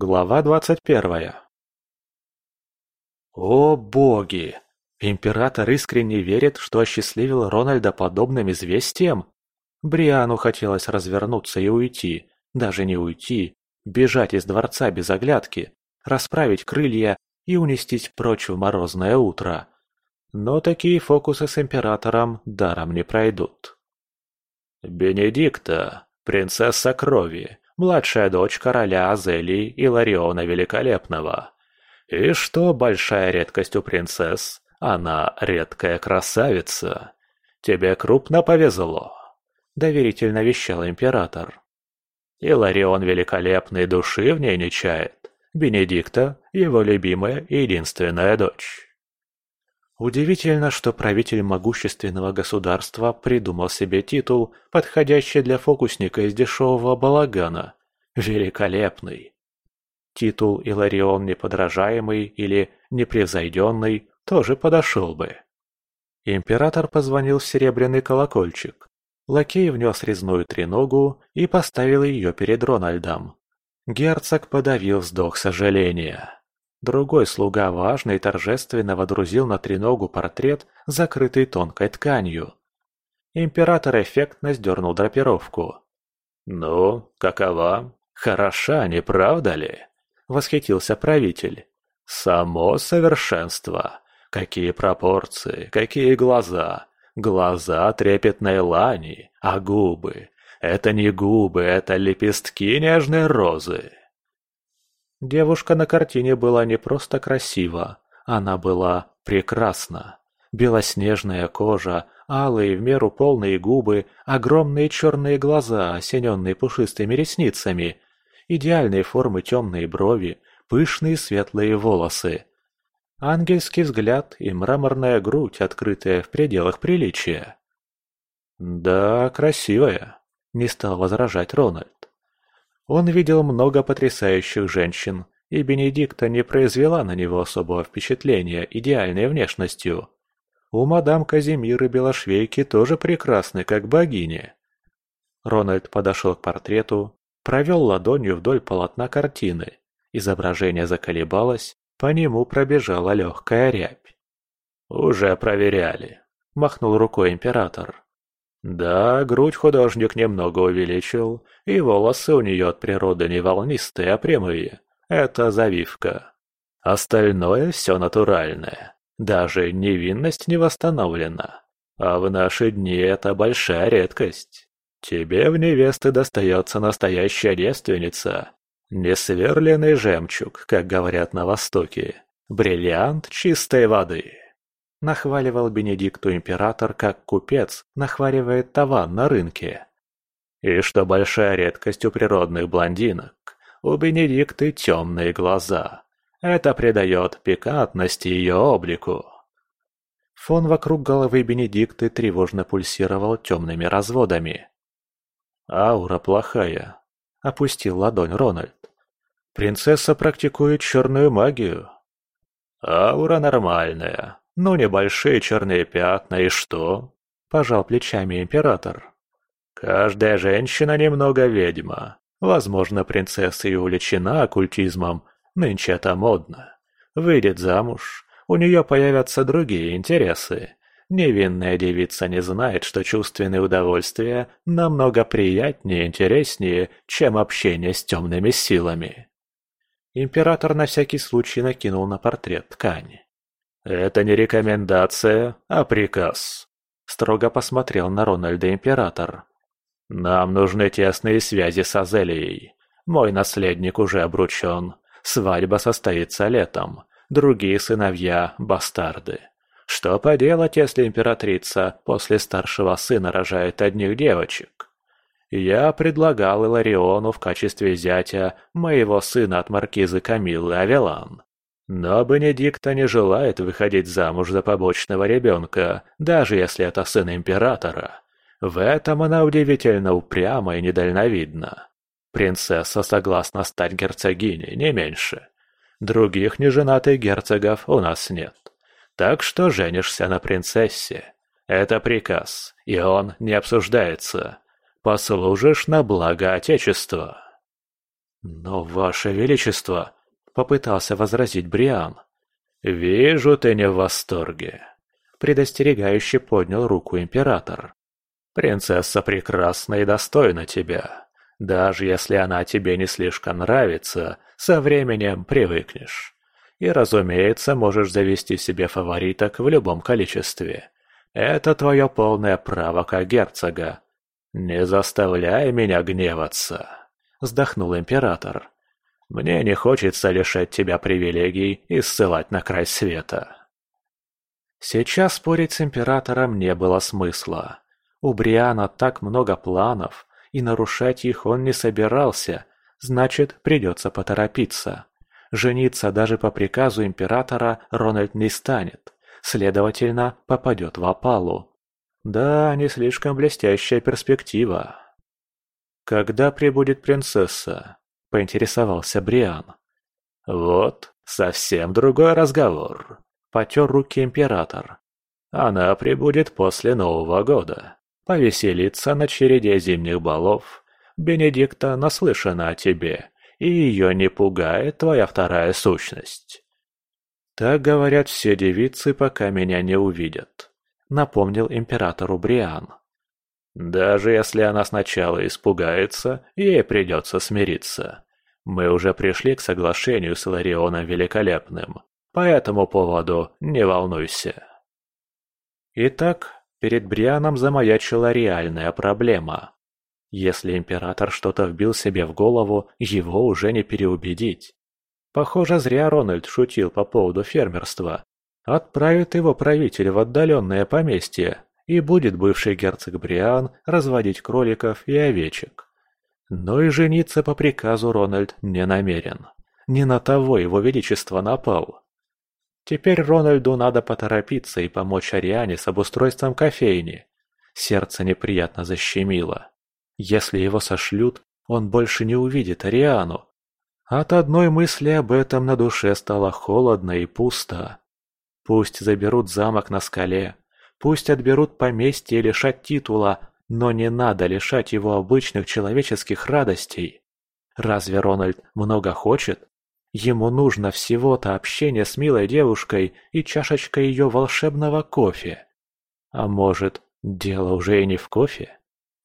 Глава двадцать первая. О боги! Император искренне верит, что осчастливил Рональда подобным известием? Бриану хотелось развернуться и уйти, даже не уйти, бежать из дворца без оглядки, расправить крылья и унестись прочь в морозное утро. Но такие фокусы с императором даром не пройдут. «Бенедикта, принцесса крови, младшая дочь короля Азелии и Лариона Великолепного. И что большая редкость у принцесс, она редкая красавица. Тебе крупно повезло», — доверительно вещал император. «Иларион Великолепный души в ней не чает. Бенедикта — его любимая и единственная дочь». Удивительно, что правитель могущественного государства придумал себе титул, подходящий для фокусника из дешевого балагана. Великолепный. Титул Иларион Неподражаемый или Непревзойденный тоже подошел бы. Император позвонил в серебряный колокольчик. Лакей внес резную треногу и поставил ее перед Рональдом. Герцог подавил вздох сожаления. Другой слуга важно и торжественно водрузил на треногу портрет, закрытый тонкой тканью. Император эффектно сдернул драпировку. «Ну, какова? Хороша, не правда ли?» — восхитился правитель. «Само совершенство! Какие пропорции, какие глаза! Глаза трепетной лани, а губы! Это не губы, это лепестки нежной розы!» Девушка на картине была не просто красива, она была прекрасна. Белоснежная кожа, алые в меру полные губы, огромные черные глаза, осененные пушистыми ресницами, идеальной формы темные брови, пышные светлые волосы. Ангельский взгляд и мраморная грудь, открытая в пределах приличия. «Да, красивая», — не стал возражать Рональд. Он видел много потрясающих женщин, и Бенедикта не произвела на него особого впечатления идеальной внешностью. У мадам Казимиры Белошвейки тоже прекрасны, как богини. Рональд подошел к портрету, провел ладонью вдоль полотна картины. Изображение заколебалось, по нему пробежала легкая рябь. «Уже проверяли», — махнул рукой император. Да, грудь художник немного увеличил, и волосы у нее от природы не волнистые, а прямые. Это завивка. Остальное все натуральное. Даже невинность не восстановлена. А в наши дни это большая редкость. Тебе в невесты достается настоящая девственница. Не сверленный жемчуг, как говорят на Востоке. Бриллиант чистой воды. Нахваливал Бенедикту император как купец нахваливает товар на рынке. И что большая редкость у природных блондинок, у Бенедикты темные глаза. Это придает пикантности ее облику. Фон вокруг головы Бенедикты тревожно пульсировал темными разводами. «Аура плохая», — опустил ладонь Рональд. «Принцесса практикует черную магию». «Аура нормальная», «Ну, небольшие черные пятна, и что?» – пожал плечами император. «Каждая женщина немного ведьма. Возможно, принцесса и увлечена оккультизмом, нынче это модно. Выйдет замуж, у нее появятся другие интересы. Невинная девица не знает, что чувственные удовольствия намного приятнее и интереснее, чем общение с темными силами». Император на всякий случай накинул на портрет ткань. «Это не рекомендация, а приказ», — строго посмотрел на Рональда император. «Нам нужны тесные связи с Азелией. Мой наследник уже обручен. Свадьба состоится летом. Другие сыновья — бастарды. Что поделать, если императрица после старшего сына рожает одних девочек? Я предлагал Илариону в качестве зятя моего сына от маркизы Камиллы Авелан. Но Бенедикта не желает выходить замуж за побочного ребенка, даже если это сын императора. В этом она удивительно упряма и недальновидна. Принцесса согласна стать герцогиней, не меньше. Других неженатых герцогов у нас нет. Так что женишься на принцессе. Это приказ, и он не обсуждается. Послужишь на благо Отечества. «Но, Ваше Величество!» — попытался возразить Бриан. «Вижу, ты не в восторге», — предостерегающе поднял руку император. «Принцесса прекрасна и достойна тебя. Даже если она тебе не слишком нравится, со временем привыкнешь. И, разумеется, можешь завести себе фавориток в любом количестве. Это твое полное право как герцога. Не заставляй меня гневаться», — вздохнул император. «Мне не хочется лишать тебя привилегий и ссылать на край света». Сейчас спорить с императором не было смысла. У Бриана так много планов, и нарушать их он не собирался, значит, придется поторопиться. Жениться даже по приказу императора Рональд не станет, следовательно, попадет в опалу. Да, не слишком блестящая перспектива. «Когда прибудет принцесса?» – поинтересовался Бриан. «Вот, совсем другой разговор», – потер руки император. «Она прибудет после Нового года» повеселиться на череде зимних балов. Бенедикта наслышана о тебе, и ее не пугает твоя вторая сущность. Так говорят все девицы, пока меня не увидят, напомнил императору Бриан. Даже если она сначала испугается, ей придется смириться. Мы уже пришли к соглашению с Ларионом Великолепным. По этому поводу не волнуйся. Итак, перед Брианом замаячила реальная проблема. Если император что-то вбил себе в голову, его уже не переубедить. Похоже, зря Рональд шутил по поводу фермерства. Отправит его правитель в отдаленное поместье, и будет бывший герцог Бриан разводить кроликов и овечек. Но и жениться по приказу Рональд не намерен. Не на того его величество напал. Теперь Рональду надо поторопиться и помочь Ариане с обустройством кофейни. Сердце неприятно защемило. Если его сошлют, он больше не увидит Ариану. От одной мысли об этом на душе стало холодно и пусто. Пусть заберут замок на скале, пусть отберут поместье и лишат титула, но не надо лишать его обычных человеческих радостей. Разве Рональд много хочет? Ему нужно всего-то общение с милой девушкой и чашечка ее волшебного кофе. А может, дело уже и не в кофе?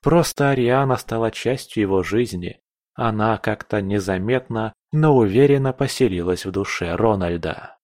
Просто Ариана стала частью его жизни. Она как-то незаметно, но уверенно поселилась в душе Рональда.